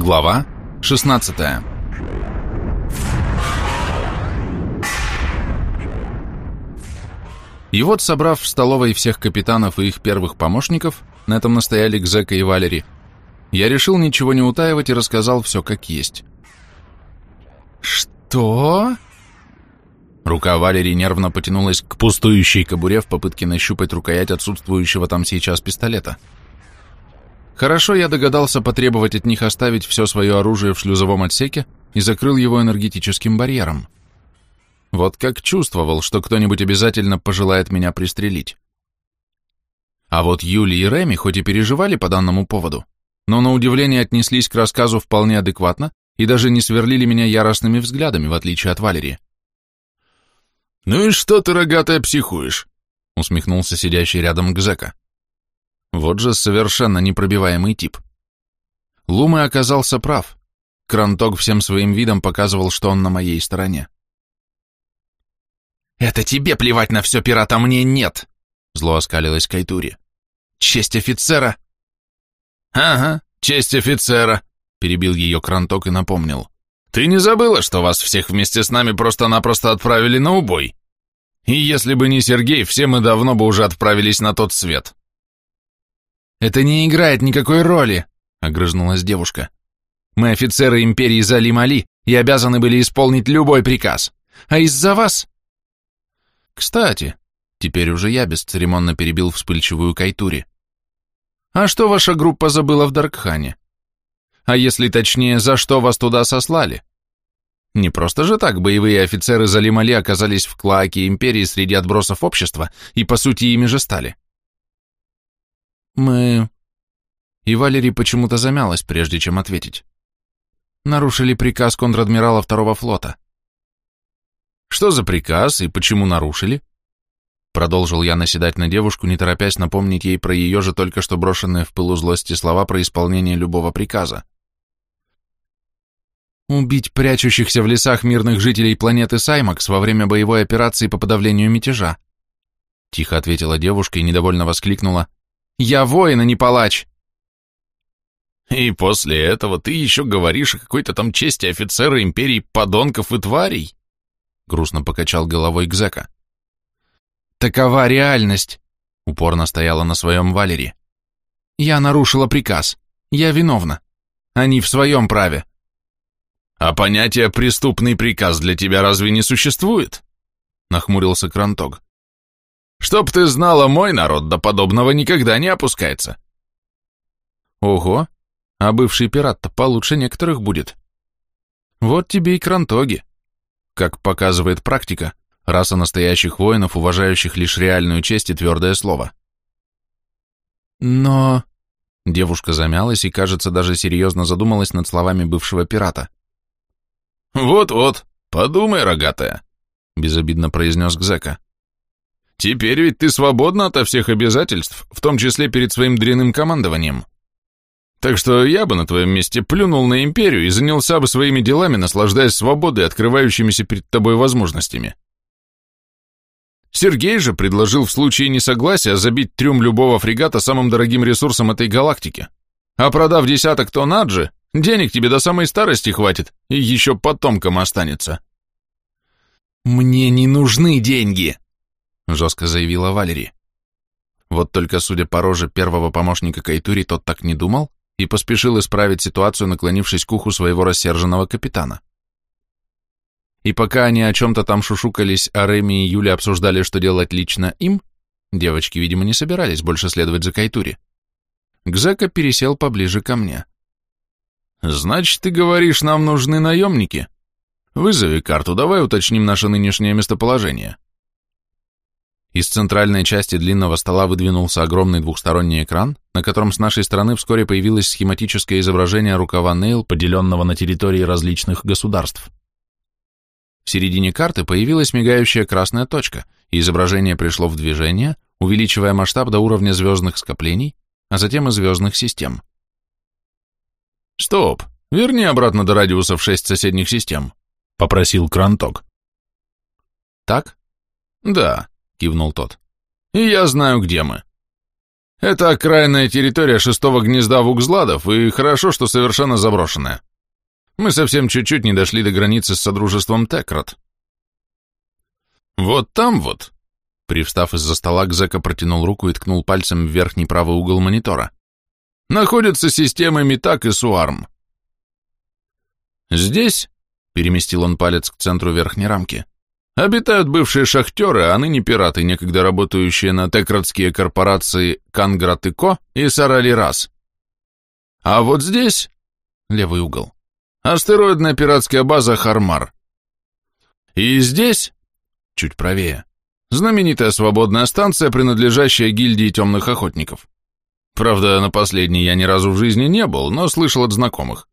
Глава 16 И вот, собрав в столовой всех капитанов и их первых помощников, на этом настояли Гзека и Валери, я решил ничего не утаивать и рассказал все как есть. «Что?» Рука Валерии нервно потянулась к пустующей кобуре в попытке нащупать рукоять отсутствующего там сейчас пистолета. Хорошо я догадался потребовать от них оставить все свое оружие в шлюзовом отсеке и закрыл его энергетическим барьером. Вот как чувствовал, что кто-нибудь обязательно пожелает меня пристрелить. А вот Юли и Реми хоть и переживали по данному поводу, но на удивление отнеслись к рассказу вполне адекватно и даже не сверлили меня яростными взглядами, в отличие от Валерии. «Ну и что ты, рогатая, психуешь?» усмехнулся сидящий рядом Гзека. Вот же совершенно непробиваемый тип. Лумы оказался прав. Кранток всем своим видом показывал, что он на моей стороне. «Это тебе плевать на все, пират, а мне нет!» Зло оскалилась Кайтури. «Честь офицера!» «Ага, честь офицера!» Перебил ее Кранток и напомнил. «Ты не забыла, что вас всех вместе с нами просто-напросто отправили на убой? И если бы не Сергей, все мы давно бы уже отправились на тот свет!» «Это не играет никакой роли», — огрызнулась девушка. «Мы офицеры империи Залим-Али и обязаны были исполнить любой приказ. А из-за вас...» «Кстати», — теперь уже я бесцеремонно перебил вспыльчивую Кайтури. «А что ваша группа забыла в Даркхане? А если точнее, за что вас туда сослали? Не просто же так боевые офицеры Залим-Али оказались в клоаке империи среди отбросов общества и, по сути, ими же стали». Мы... И Валерий почему-то замялась, прежде чем ответить. Нарушили приказ контр-адмирала второго флота. Что за приказ и почему нарушили? Продолжил я наседать на девушку, не торопясь напомнить ей про ее же только что брошенные в пылу злости слова про исполнение любого приказа. Убить прячущихся в лесах мирных жителей планеты Саймакс во время боевой операции по подавлению мятежа. Тихо ответила девушка и недовольно воскликнула. Я воин, а не палач. И после этого ты еще говоришь о какой-то там чести офицера империи подонков и тварей? Грустно покачал головой Гзека. Такова реальность, упорно стояла на своем Валере. Я нарушила приказ. Я виновна. Они в своем праве. А понятие «преступный приказ» для тебя разве не существует? Нахмурился Крантог. Чтоб ты знала, мой народ до подобного никогда не опускается. Ого, а бывший пират-то получше некоторых будет. Вот тебе и крантоги. Как показывает практика, раса настоящих воинов, уважающих лишь реальную честь и твердое слово. Но... Девушка замялась и, кажется, даже серьезно задумалась над словами бывшего пирата. «Вот-вот, подумай, рогатая», — безобидно произнес Гзека. Теперь ведь ты свободна ото всех обязательств, в том числе перед своим дряным командованием. Так что я бы на твоем месте плюнул на империю и занялся бы своими делами, наслаждаясь свободой, открывающимися перед тобой возможностями. Сергей же предложил в случае несогласия забить трюм любого фрегата самым дорогим ресурсом этой галактики. А продав десяток тонн аджи, денег тебе до самой старости хватит и еще потомкам останется. «Мне не нужны деньги!» Жестко заявила Валерий. Вот только, судя по роже первого помощника Кайтури, тот так не думал и поспешил исправить ситуацию, наклонившись к уху своего рассерженного капитана. И пока они о чем-то там шушукались, а Реми и Юля обсуждали, что делать лично им, девочки, видимо, не собирались больше следовать за Кайтури. Гзека пересел поближе ко мне. «Значит, ты говоришь, нам нужны наемники? Вызови карту, давай уточним наше нынешнее местоположение». Из центральной части длинного стола выдвинулся огромный двухсторонний экран, на котором с нашей стороны вскоре появилось схематическое изображение рукава Нейл, поделенного на территории различных государств. В середине карты появилась мигающая красная точка, и изображение пришло в движение, увеличивая масштаб до уровня звездных скоплений, а затем и звездных систем. «Стоп! Верни обратно до радиусов шесть соседних систем», — попросил Кранток. «Так?» «Да», кивнул тот. «И я знаю, где мы. Это окраинная территория шестого гнезда Вукзладов, и хорошо, что совершенно заброшенная. Мы совсем чуть-чуть не дошли до границы с Содружеством Текрат. Вот там вот, привстав из-за стола, Гзека протянул руку и ткнул пальцем в верхний правый угол монитора. Находятся системы Митак и Суарм. Здесь, переместил он палец к центру верхней рамки, Обитают бывшие шахтеры, а ныне пираты, некогда работающие на текрадские корпорации Канград и Ко и Сарали Рас. А вот здесь, левый угол, астероидная пиратская база Хармар. И здесь, чуть правее, знаменитая свободная станция, принадлежащая гильдии темных охотников. Правда, на последней я ни разу в жизни не был, но слышал от знакомых.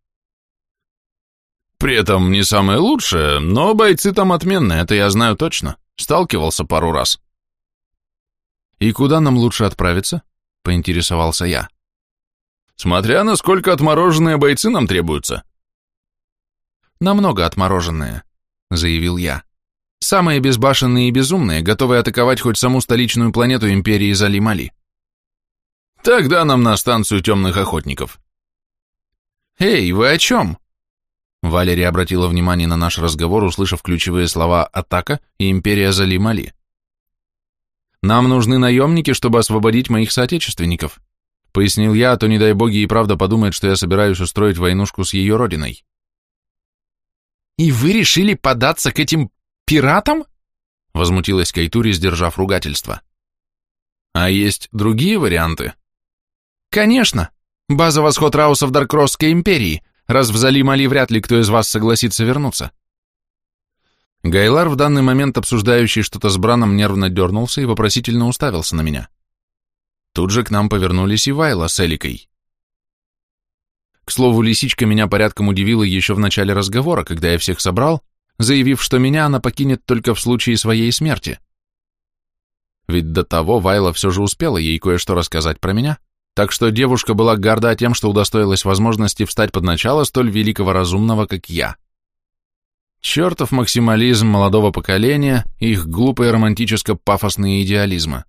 При этом не самое лучшее, но бойцы там отменные, это я знаю точно. Сталкивался пару раз. «И куда нам лучше отправиться?» — поинтересовался я. «Смотря насколько отмороженные бойцы нам требуются». «Намного отмороженные», — заявил я. «Самые безбашенные и безумные, готовые атаковать хоть саму столичную планету Империи Залимали». «Тогда нам на станцию темных охотников». «Эй, вы о чем?» Валерия обратила внимание на наш разговор, услышав ключевые слова «атака» и «империя Зали-Мали». «Нам нужны наемники, чтобы освободить моих соотечественников», пояснил я, а то, не дай боги, и правда подумает, что я собираюсь устроить войнушку с ее родиной. «И вы решили податься к этим пиратам?» возмутилась Кайтури, сдержав ругательство. «А есть другие варианты?» «Конечно. База восход Раусов Даркросской империи, раз в Залим-Али вряд ли кто из вас согласится вернуться. Гайлар, в данный момент обсуждающий что-то с Браном, нервно дернулся и вопросительно уставился на меня. Тут же к нам повернулись и Вайла с Эликой. К слову, лисичка меня порядком удивила еще в начале разговора, когда я всех собрал, заявив, что меня она покинет только в случае своей смерти. Ведь до того Вайла все же успела ей кое-что рассказать про меня, так что девушка была горда тем, что удостоилась возможности встать под начало столь великого разумного, как я. Чертов максимализм молодого поколения и их глупые романтическо-пафосные идеализмы.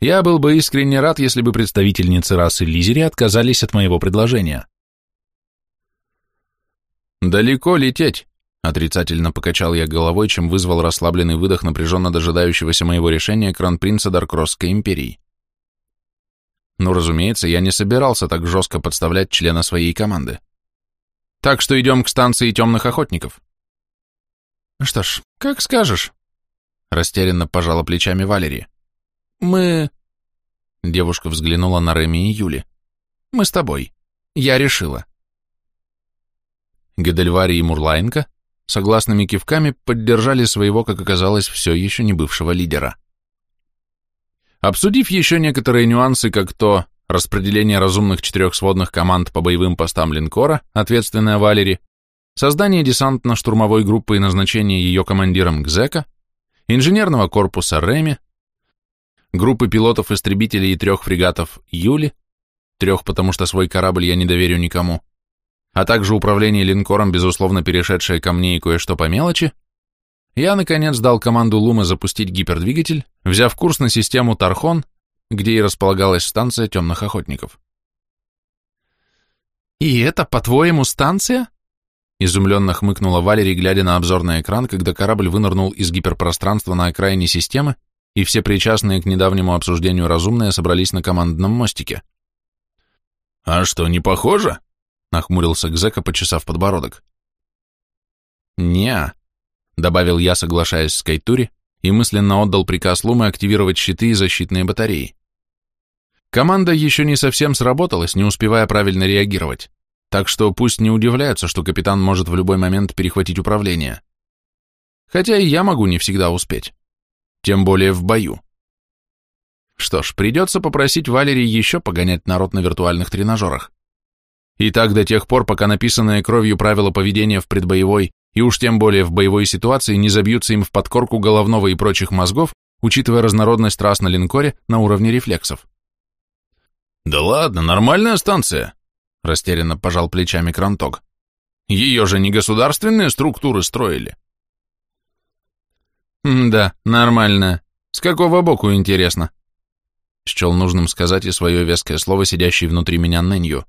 Я был бы искренне рад, если бы представительницы расы Лизери отказались от моего предложения. «Далеко лететь», — отрицательно покачал я головой, чем вызвал расслабленный выдох напряженно дожидающегося моего решения кран-принца Даркросской империи. Но, разумеется, я не собирался так жестко подставлять члена своей команды. Так что идем к станции темных охотников. Что ж, как скажешь. Растерянно пожала плечами Валерия. Мы... Девушка взглянула на Реми и Юли. Мы с тобой. Я решила. Гедельвари и Мурлайнка согласными кивками поддержали своего, как оказалось, все еще не бывшего лидера. Обсудив еще некоторые нюансы, как то распределение разумных четырех сводных команд по боевым постам линкора, ответственная Валери, создание десантно-штурмовой группы и назначение ее командиром ГЗЭКа, инженерного корпуса Реми, группы пилотов-истребителей и трех фрегатов Юли, трех, потому что свой корабль я не доверю никому, а также управление линкором, безусловно, перешедшее ко мне и кое-что по мелочи, я, наконец, дал команду Лума запустить гипердвигатель, взяв курс на систему Тархон, где и располагалась станция темных охотников. «И это, по-твоему, станция?» Изумленно хмыкнула Валерий, глядя на обзорный экран, когда корабль вынырнул из гиперпространства на окраине системы, и все причастные к недавнему обсуждению разумные собрались на командном мостике. «А что, не похоже?» — нахмурился Гзека, почесав подбородок. «Не-а», добавил я, соглашаясь с Кайтури, и мысленно отдал приказ Лумы активировать щиты и защитные батареи. Команда еще не совсем сработалась, не успевая правильно реагировать, так что пусть не удивляются, что капитан может в любой момент перехватить управление. Хотя и я могу не всегда успеть, тем более в бою. Что ж, придется попросить Валерии еще погонять народ на виртуальных тренажерах. И так до тех пор, пока написанное кровью правила поведения в предбоевой и уж тем более в боевой ситуации не забьются им в подкорку головного и прочих мозгов, учитывая разнородность трасс на линкоре на уровне рефлексов. «Да ладно, нормальная станция», — растерянно пожал плечами Кранток. «Ее же не государственные структуры строили». «Да, нормальная. С какого боку, интересно?» счел нужным сказать и свое веское слово, сидящий внутри меня Нэнью.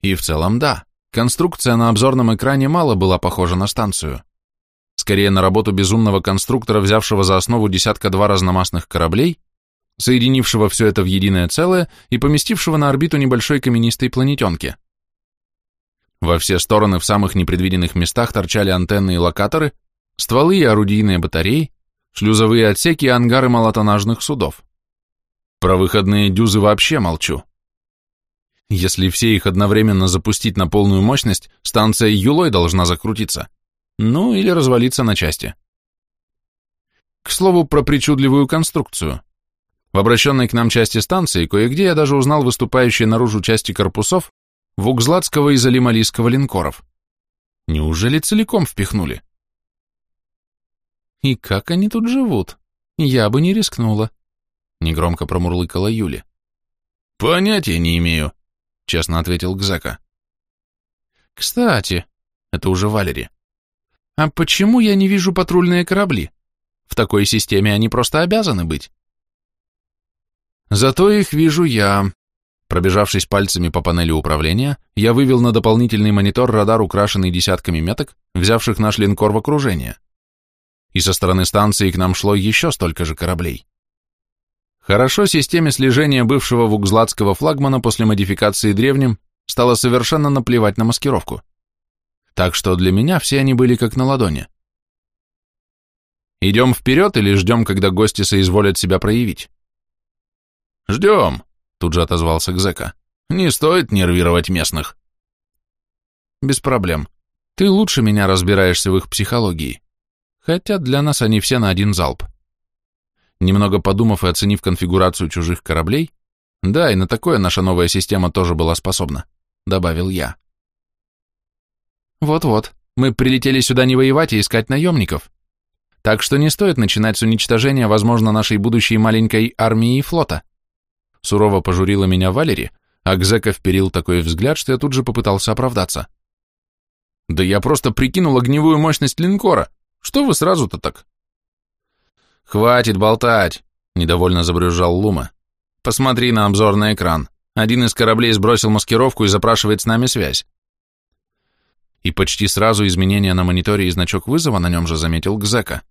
И в целом да, конструкция на обзорном экране мало была похожа на станцию. Скорее на работу безумного конструктора, взявшего за основу десятка-два разномастных кораблей, соединившего все это в единое целое и поместившего на орбиту небольшой каменистой планетенки. Во все стороны в самых непредвиденных местах торчали антенны и локаторы, стволы и орудийные батареи, шлюзовые отсеки и ангары малотоннажных судов. Про выходные дюзы вообще молчу. Если все их одновременно запустить на полную мощность, станция юлой должна закрутиться. Ну, или развалиться на части. К слову, про причудливую конструкцию. В обращенной к нам части станции кое-где я даже узнал выступающие наружу части корпусов вукзлатского и залималийского линкоров. Неужели целиком впихнули? И как они тут живут? Я бы не рискнула. Негромко промурлыкала Юли. Понятия не имею, честно ответил Гзека. Кстати, это уже Валери. А почему я не вижу патрульные корабли? В такой системе они просто обязаны быть. Зато их вижу я. Пробежавшись пальцами по панели управления, я вывел на дополнительный монитор радар, украшенный десятками меток, взявших наш линкор в окружение. И со стороны станции к нам шло еще столько же кораблей. Хорошо системе слежения бывшего вукзлатского флагмана после модификации древним стало совершенно наплевать на маскировку. Так что для меня все они были как на ладони. Идем вперед или ждем, когда гости соизволят себя проявить? Ждем, тут же отозвался Гзека. Не стоит нервировать местных. Без проблем. Ты лучше меня разбираешься в их психологии. Хотя для нас они все на один залп. Немного подумав и оценив конфигурацию чужих кораблей, да, и на такое наша новая система тоже была способна, добавил я. Вот-вот, мы прилетели сюда не воевать, а искать наемников. Так что не стоит начинать с уничтожения, возможно, нашей будущей маленькой армии и флота. Сурово пожурила меня Валери, а Гзека вперил такой взгляд, что я тут же попытался оправдаться. Да я просто прикинул огневую мощность линкора. Что вы сразу-то так? «Хватит болтать!» — недовольно забрюзжал Лума. «Посмотри на обзорный экран. Один из кораблей сбросил маскировку и запрашивает с нами связь». И почти сразу изменения на мониторе и значок вызова на нем же заметил Гзека.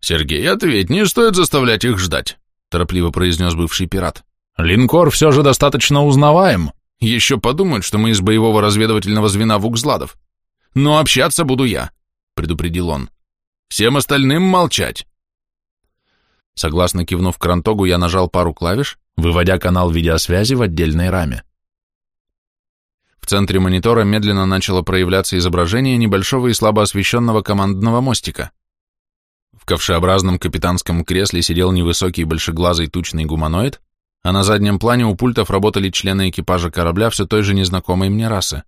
«Сергей, ответь, не стоит заставлять их ждать», — торопливо произнес бывший пират. «Линкор все же достаточно узнаваем. Еще подумают, что мы из боевого разведывательного звена Вукзладов. Но общаться буду я», — предупредил он. «Всем остальным молчать». Согласно кивнув крантогу, я нажал пару клавиш, выводя канал видеосвязи в отдельной раме. В центре монитора медленно начало проявляться изображение небольшого и слабо освещенного командного мостика. В ковшеобразном капитанском кресле сидел невысокий большеглазый тучный гуманоид, а на заднем плане у пультов работали члены экипажа корабля все той же незнакомой мне расы.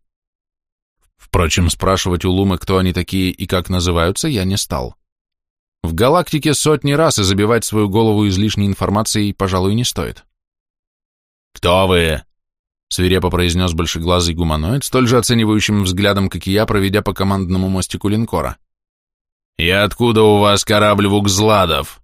Впрочем, спрашивать у Лумы, кто они такие и как называются, я не стал. В галактике сотни раз и забивать свою голову излишней информацией, пожалуй, не стоит. «Кто вы?» — свирепо произнес большеглазый гуманоид, столь же оценивающим взглядом, как и я, проведя по командному мостику линкора. «И откуда у вас корабль Вукзладов?»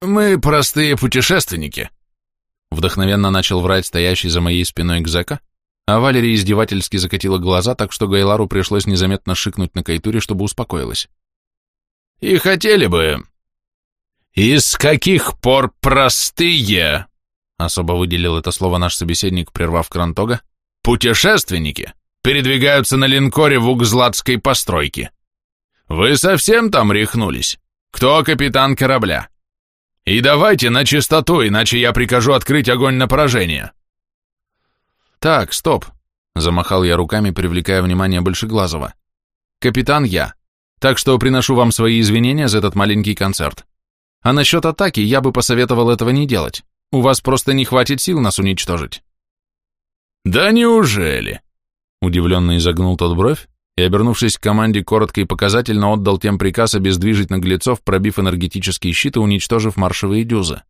«Мы простые путешественники», — вдохновенно начал врать стоящий за моей спиной Гзека, а Валерия издевательски закатила глаза, так что Гайлару пришлось незаметно шикнуть на Кайтуре, чтобы успокоилась. И хотели бы... Из каких пор простые, особо выделил это слово наш собеседник, прервав Крантога, путешественники передвигаются на линкоре в Угзлатской постройке. Вы совсем там рехнулись? Кто капитан корабля? И давайте на чистоту, иначе я прикажу открыть огонь на поражение. Так, стоп, замахал я руками, привлекая внимание Большеглазого. Капитан я. Так что приношу вам свои извинения за этот маленький концерт. А насчет атаки я бы посоветовал этого не делать. У вас просто не хватит сил нас уничтожить. Да неужели? Удивленно изогнул тот бровь и, обернувшись к команде, коротко и показательно отдал тем приказ обездвижить наглецов, пробив энергетические щиты, уничтожив маршевые дюзы.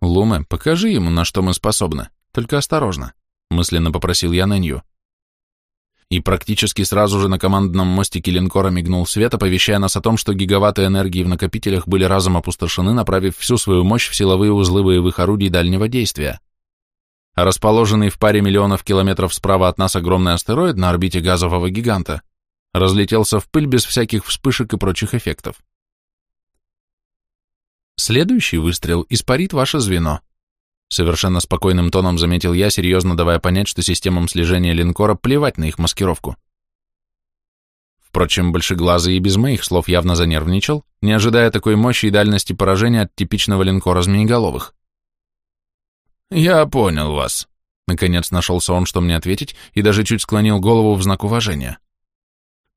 «Луме, покажи ему, на что мы способны, только осторожно», — мысленно попросил я Нэнью. И практически сразу же на командном мостике линкора мигнул свет, оповещая нас о том, что гигаватты энергии в накопителях были разом опустошены, направив всю свою мощь в силовые узлы боевых орудий дальнего действия. Расположенный в паре миллионов километров справа от нас огромный астероид на орбите газового гиганта разлетелся в пыль без всяких вспышек и прочих эффектов. Следующий выстрел испарит ваше звено, Совершенно спокойным тоном заметил я, серьезно давая понять, что системам слежения линкора плевать на их маскировку. Впрочем, Большеглазый и без моих слов явно занервничал, не ожидая такой мощи и дальности поражения от типичного линкора змееголовых. «Я понял вас», — наконец нашелся он, что мне ответить, и даже чуть склонил голову в знак уважения.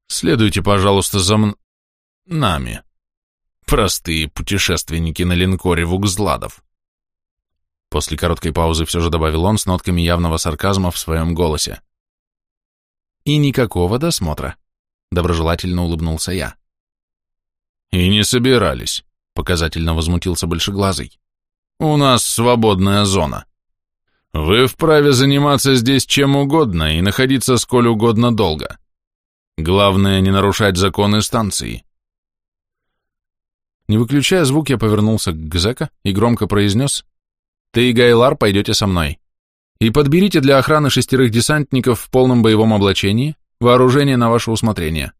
«Следуйте, пожалуйста, за мн... нами. Простые путешественники на линкоре Вукзладов». После короткой паузы все же добавил он с нотками явного сарказма в своем голосе. «И никакого досмотра», — доброжелательно улыбнулся я. «И не собирались», — показательно возмутился Большеглазый. «У нас свободная зона. Вы вправе заниматься здесь чем угодно и находиться сколь угодно долго. Главное, не нарушать законы станции». Не выключая звук, я повернулся к Гзека и громко произнес ты и Гайлар пойдете со мной. И подберите для охраны шестерых десантников в полном боевом облачении, вооружение на ваше усмотрение.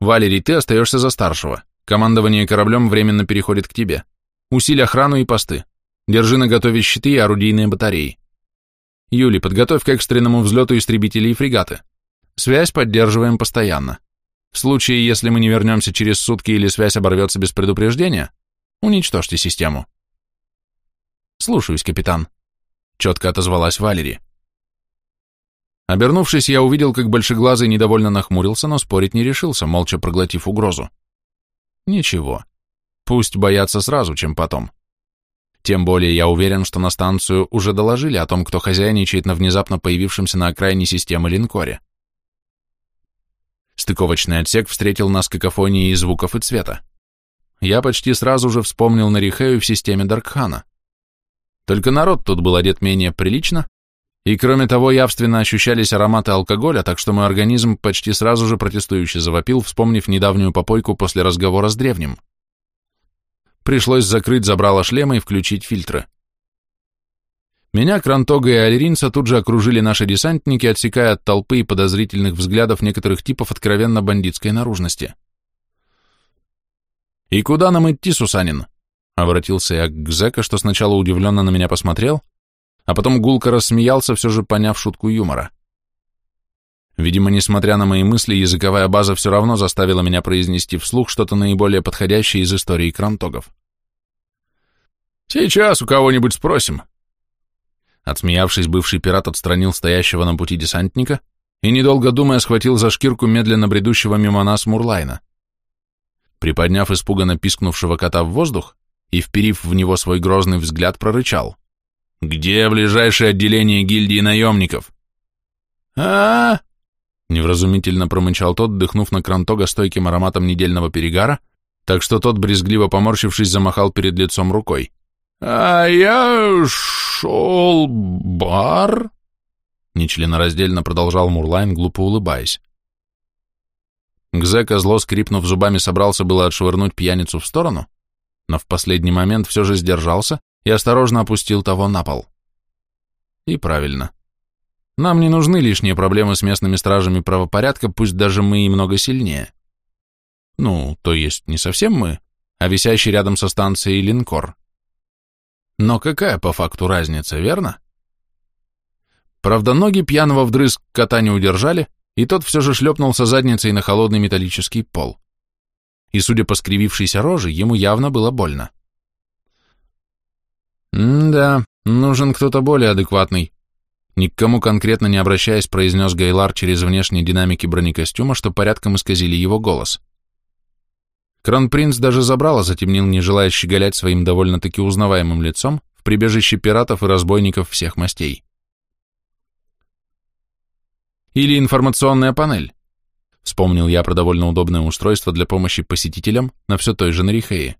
Валерий, ты остаешься за старшего. Командование кораблем временно переходит к тебе. Усиль охрану и посты. Держи на готове щиты и орудийные батареи. Юли, подготовь к экстренному взлету истребители и фрегаты. Связь поддерживаем постоянно. В случае, если мы не вернемся через сутки или связь оборвется без предупреждения, уничтожьте систему. «Слушаюсь, капитан», — четко отозвалась Валери. Обернувшись, я увидел, как большеглазый недовольно нахмурился, но спорить не решился, молча проглотив угрозу. Ничего. Пусть боятся сразу, чем потом. Тем более я уверен, что на станцию уже доложили о том, кто хозяйничает на внезапно появившемся на окраине системы линкоре. Стыковочный отсек встретил нас какофонией звуков и цвета. Я почти сразу же вспомнил Нарихею в системе Даркхана. Только народ тут был одет менее прилично, и кроме того явственно ощущались ароматы алкоголя, так что мой организм почти сразу же протестующе завопил, вспомнив недавнюю попойку после разговора с древним. Пришлось закрыть забрало шлема и включить фильтры. Меня, Крантога и Алиринца тут же окружили наши десантники, отсекая от толпы и подозрительных взглядов некоторых типов откровенно бандитской наружности. «И куда нам идти, Сусанин?» Обратился я к Зека, что сначала удивленно на меня посмотрел, а потом гулко рассмеялся, все же поняв шутку юмора. Видимо, несмотря на мои мысли, языковая база все равно заставила меня произнести вслух что-то наиболее подходящее из истории крантогов. «Сейчас у кого-нибудь спросим». Отсмеявшись, бывший пират отстранил стоящего на пути десантника и, недолго думая, схватил за шкирку медленно бредущего мимо нас Мурлайна. Приподняв испуганно пискнувшего кота в воздух, и, вперив в него свой грозный взгляд, прорычал. «Где ближайшее отделение гильдии наемников?» а, Невразумительно промычал тот, дыхнув на Крантога стойким ароматом недельного перегара, так что тот, брезгливо поморщившись, замахал перед лицом рукой. «А я шел бар?» Нечленораздельно продолжал Мурлайн, глупо улыбаясь. Гзека, зло скрипнув зубами, собрался было отшвырнуть пьяницу в сторону, но в последний момент все же сдержался и осторожно опустил того на пол. И правильно. Нам не нужны лишние проблемы с местными стражами правопорядка, пусть даже мы и много сильнее. Ну, то есть не совсем мы, а висящий рядом со станцией линкор. Но какая по факту разница, верно? Правда, ноги пьяного вдрызг кота не удержали, и тот все же шлепнулся задницей на холодный металлический пол и, судя по скривившейся роже, ему явно было больно. «Да, нужен кто-то более адекватный», ни к кому конкретно не обращаясь, произнес Гайлар через внешние динамики бронекостюма, что порядком исказили его голос. Кронпринц даже забрало затемнил, не желая щеголять своим довольно-таки узнаваемым лицом в прибежище пиратов и разбойников всех мастей. Или информационная панель. Вспомнил я про довольно удобное устройство для помощи посетителям на все той же Нарихее.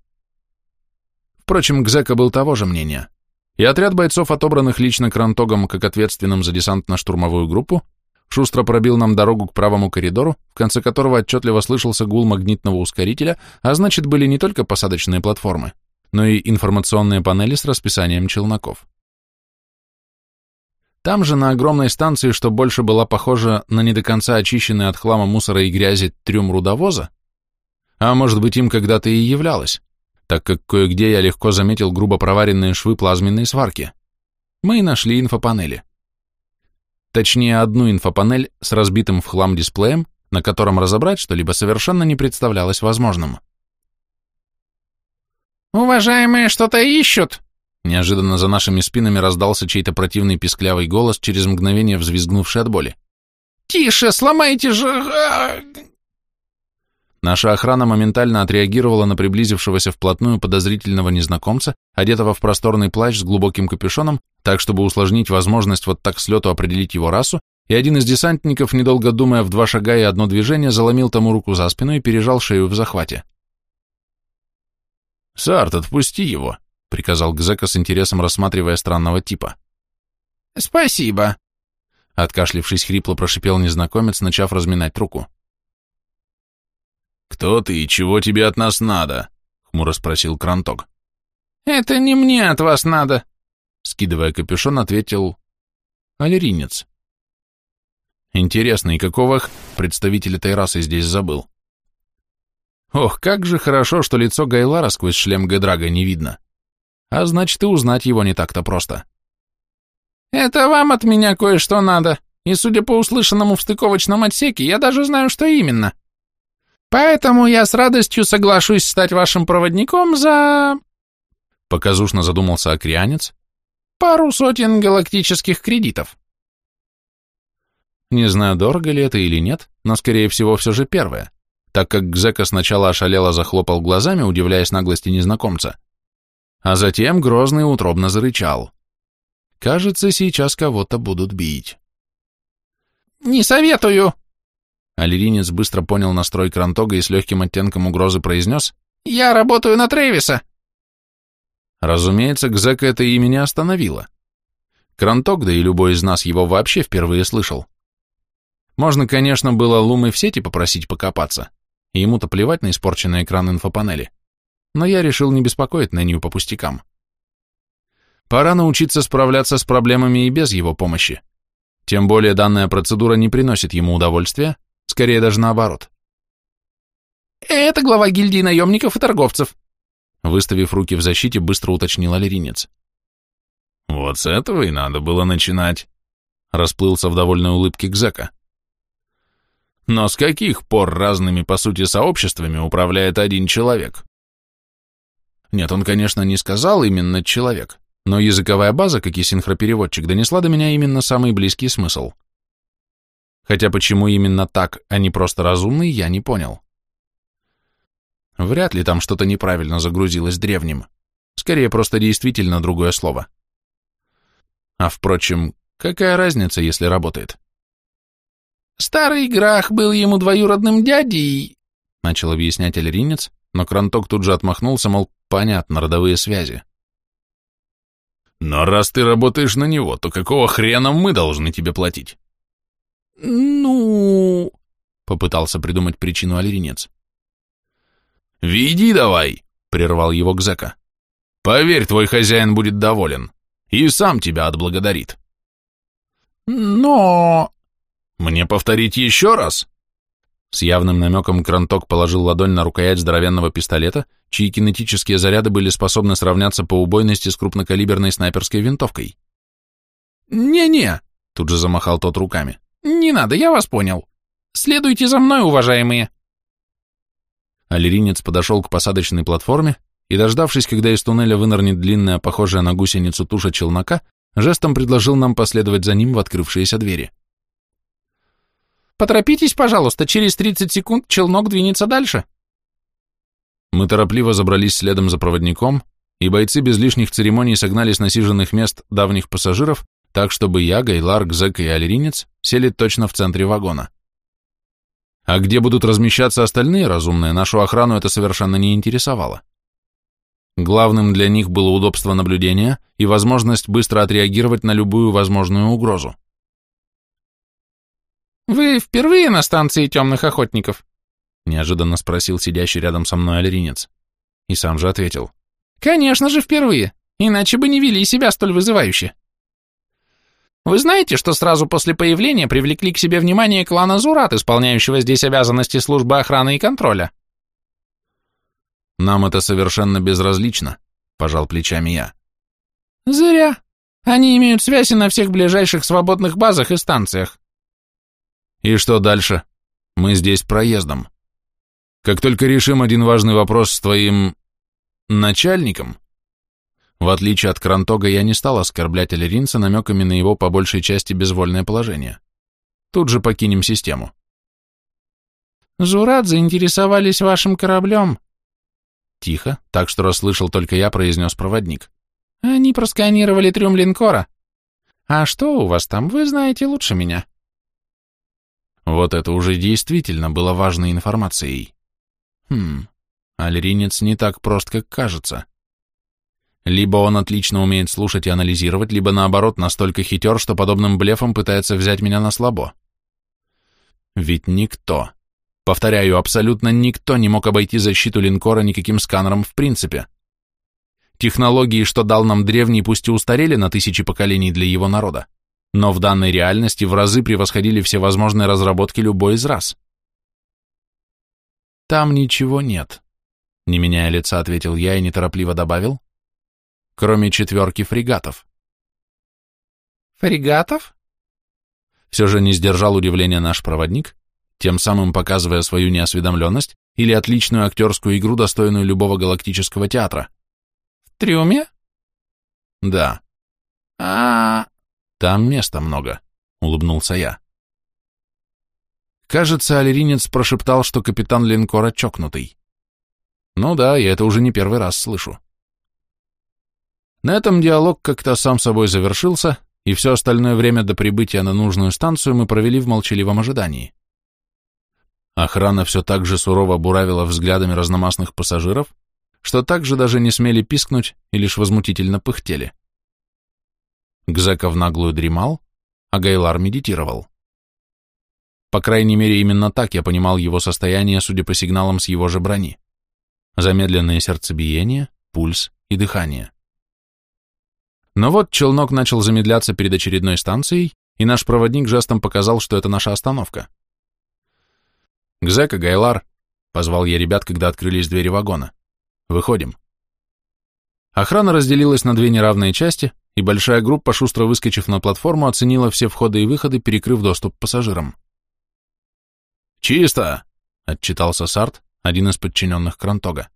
Впрочем, Гзека был того же мнения, и отряд бойцов, отобранных лично Крантогом как ответственным за десант на штурмовую группу, шустро пробил нам дорогу к правому коридору, в конце которого отчетливо слышался гул магнитного ускорителя, а значит, были не только посадочные платформы, но и информационные панели с расписанием челноков. Там же, на огромной станции, что больше была похожа на не до конца очищенный от хлама мусора и грязи трюм рудовоза, а может быть им когда-то и являлась, так как кое-где я легко заметил грубо проваренные швы плазменной сварки. Мы и нашли инфопанели. Точнее, одну инфопанель с разбитым в хлам дисплеем, на котором разобрать что-либо совершенно не представлялось возможным. «Уважаемые что-то ищут!» Неожиданно за нашими спинами раздался чей-то противный писклявый голос, через мгновение взвизгнувший от боли. «Тише, сломайте же...» Наша охрана моментально отреагировала на приблизившегося вплотную подозрительного незнакомца, одетого в просторный плащ с глубоким капюшоном, так, чтобы усложнить возможность вот так с лету определить его расу, и один из десантников, недолго думая в два шага и одно движение, заломил тому руку за спину и пережал шею в захвате. «Сарт, отпусти его», — приказал Гзека с интересом рассматривая странного типа. «Спасибо», — откашлившись хрипло прошипел незнакомец, начав разминать руку. «Кто ты и чего тебе от нас надо?» — хмуро спросил Кранток. «Это не мне от вас надо», — скидывая капюшон, ответил Алеринец. Интересно, и какого представитель этой расы здесь забыл? Ох, как же хорошо, что лицо Гайлара сквозь шлем Гедрага не видно. А значит, и узнать его не так-то просто. «Это вам от меня кое-что надо, и, судя по услышанному в стыковочном отсеке, я даже знаю, что именно. Поэтому я с радостью соглашусь стать вашим проводником за...» Показушно задумался океанец. «Пару сотен галактических кредитов». Не знаю, дорого ли это или нет, но, скорее всего, все же первое, так как Гзека сначала ошалело захлопал глазами, удивляясь наглости незнакомца, а затем грозный утробно зарычал. Кажется, сейчас кого-то будут бить. «Не советую!» Алиринец быстро понял настрой Крантога и с легким оттенком угрозы произнес «Я работаю на Тревиса!» Разумеется, Гзека это имя не остановило. Кранток, да и любой из нас его вообще впервые слышал. Можно, конечно, было Лумы в сети попросить покопаться, и ему-то плевать на испорченный экран инфопанели, но я решил не беспокоить Нэнью по пустякам. Пора научиться справляться с проблемами и без его помощи. Тем более данная процедура не приносит ему удовольствия, Скорее даже наоборот. «Это глава гильдии наемников и торговцев», выставив руки в защите, быстро уточнил Алеринец. «Вот с этого и надо было начинать», расплылся в довольной улыбке Гзека. «Но с каких пор разными, по сути, сообществами управляет один человек?» Нет, он, конечно, не сказал именно «человек», но языковая база, как и синхропереводчик, донесла до меня именно самый близкий смысл – Хотя почему именно так, а не просто разумный, я не понял. Вряд ли там что-то неправильно загрузилось древним. Скорее, просто действительно другое слово. А впрочем, какая разница, если работает? Старый Грах был ему двоюродным дядей, начал объяснять Эльринец, но Кранток тут же отмахнулся, мол, понятно, родовые связи. Но раз ты работаешь на него, то какого хрена мы должны тебе платить? «Ну...» — попытался придумать причину Алиринец. «Веди давай!» — прервал его Гзека. «Поверь, твой хозяин будет доволен и сам тебя отблагодарит». «Но...» «Мне повторить еще раз?» С явным намеком Кранток положил ладонь на рукоять здоровенного пистолета, чьи кинетические заряды были способны сравняться по убойности с крупнокалиберной снайперской винтовкой. «Не-не», — тут же замахал тот руками. «Не надо, я вас понял. Следуйте за мной, уважаемые». Алиринец подошел к посадочной платформе и, дождавшись, когда из туннеля вынырнет длинная, похожая на гусеницу туша челнока, жестом предложил нам последовать за ним в открывшиеся двери. «Поторопитесь, пожалуйста, через 30 секунд челнок двинется дальше». Мы торопливо забрались следом за проводником, и бойцы без лишних церемоний согнали с насиженных мест давних пассажиров, так, чтобы я, Гайлар, Гзек и Алиринец сели точно в центре вагона. А где будут размещаться остальные разумные, нашу охрану это совершенно не интересовало. Главным для них было удобство наблюдения и возможность быстро отреагировать на любую возможную угрозу. «Вы впервые на станции темных охотников?» Неожиданно спросил сидящий рядом со мной альринец. И сам же ответил. «Конечно же впервые, иначе бы не вели себя столь вызывающе. Вы знаете, что сразу после появления привлекли к себе внимание клана Зурат, исполняющего здесь обязанности службы охраны и контроля?» «Нам это совершенно безразлично», — пожал плечами я. «Зря. Они имеют связи на всех ближайших свободных базах и станциях». «И что дальше? Мы здесь проездом. Как только решим один важный вопрос с твоим... начальником...» В отличие от Крантога, я не стал оскорблять Алеринца намеками на его по большей части безвольное положение. Тут же покинем систему. «Зурат заинтересовались вашим кораблем», Тихо, так что расслышал только я, произнес проводник. Они просканировали трюм линкора. А что у вас там, вы знаете лучше меня. Вот это уже действительно было важной информацией. Хм, альринец не так прост, как кажется. Либо он отлично умеет слушать и анализировать, либо наоборот настолько хитер, что подобным блефом пытается взять меня на слабо. Ведь никто, Повторяю, абсолютно никто не мог обойти защиту линкора никаким сканером в принципе. Технологии, что дал нам древний, пусть и устарели на тысячи поколений для его народа, но в данной реальности в разы превосходили все возможные разработки любой из рас. «Там ничего нет», — не меняя лица, ответил я и неторопливо добавил, «кроме четверки фрегатов». «Фрегатов?» Все же не сдержал удивления наш проводник, тем самым показывая свою неосведомленность или отличную актерскую игру, достойную любого галактического театра. «В трюме?» «Да». А, -а, а Там места много», — улыбнулся я. Кажется, алиринец прошептал, что капитан линкора чокнутый. Ну да, я это уже не первый раз слышу. На этом диалог как-то сам собой завершился, и все остальное время до прибытия на нужную станцию мы провели в молчаливом ожидании. Охрана все так же сурово буравила взглядами разномастных пассажиров, что также даже не смели пискнуть и лишь возмутительно пыхтели. Гзеков наглую дремал, а Гайлар медитировал. По крайней мере, именно так я понимал его состояние, судя по сигналам с его же брони. Замедленное сердцебиение, пульс и дыхание. Но вот челнок начал замедляться перед очередной станцией, и наш проводник жестом показал, что это наша остановка. «Гзека, Гайлар!» — позвал я ребят, когда открылись двери вагона. «Выходим». Охрана разделилась на две неравные части, и большая группа, шустро выскочив на платформу, оценила все входы и выходы, перекрыв доступ пассажирам. «Чисто!» — отчитался Сарт, один из подчиненных Крантога.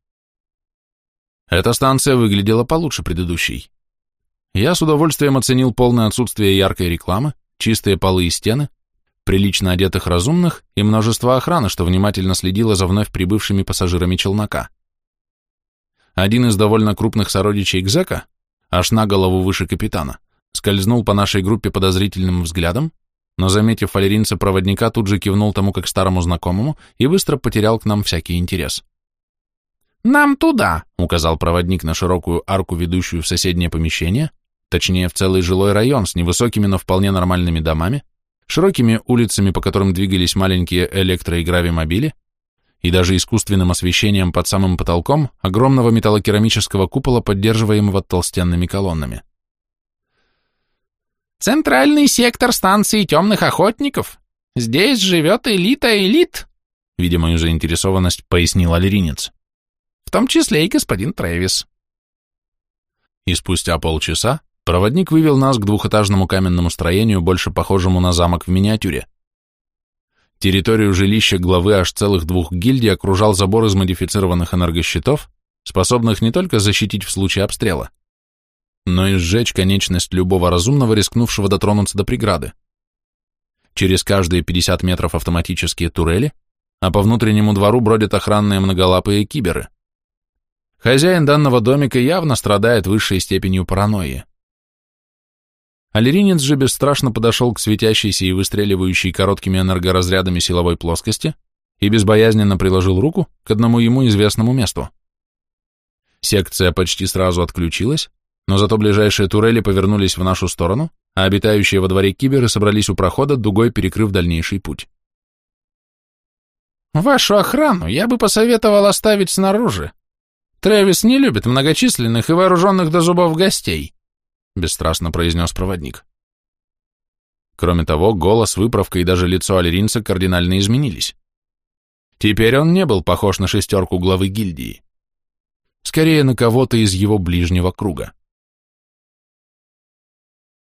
Эта станция выглядела получше предыдущей. Я с удовольствием оценил полное отсутствие яркой рекламы, чистые полы и стены, прилично одетых разумных и множество охраны, что внимательно следило за вновь прибывшими пассажирами челнока. Один из довольно крупных сородичей Гзека, аж на голову выше капитана, скользнул по нашей группе подозрительным взглядом, но, заметив фалеринца-проводника, тут же кивнул тому как старому знакомому и быстро потерял к нам всякий интерес. «Нам туда», — указал проводник на широкую арку, ведущую в соседнее помещение, точнее, в целый жилой район с невысокими, но вполне нормальными домами, широкими улицами, по которым двигались маленькие электро- и гравимобили, и даже искусственным освещением под самым потолком огромного металлокерамического купола, поддерживаемого толстенными колоннами. «Центральный сектор станции темных охотников. Здесь живет элита элит», — видя мою заинтересованность, пояснил аллеринец. «В том числе и господин Трэвис». И спустя полчаса Проводник вывел нас к двухэтажному каменному строению, больше похожему на замок в миниатюре. Территорию жилища главы аж целых двух гильдий окружал забор из модифицированных энергощитов, способных не только защитить в случае обстрела, но и сжечь конечность любого разумного, рискнувшего дотронуться до преграды. Через каждые 50 метров автоматические турели, а по внутреннему двору бродят охранные многолапые киберы. Хозяин данного домика явно страдает высшей степенью паранойи. Алиринец же бесстрашно подошел к светящейся и выстреливающей короткими энергоразрядами силовой плоскости и безбоязненно приложил руку к одному ему известному месту. Секция почти сразу отключилась, но зато ближайшие турели повернулись в нашу сторону, а обитающие во дворе киберы собрались у прохода, дугой перекрыв дальнейший путь. «Вашу охрану я бы посоветовал оставить снаружи. Трэвис не любит многочисленных и вооруженных до зубов гостей», — бесстрастно произнес проводник. Кроме того, голос, выправка и даже лицо аллеринца кардинально изменились. Теперь он не был похож на шестерку главы гильдии. Скорее, на кого-то из его ближнего круга.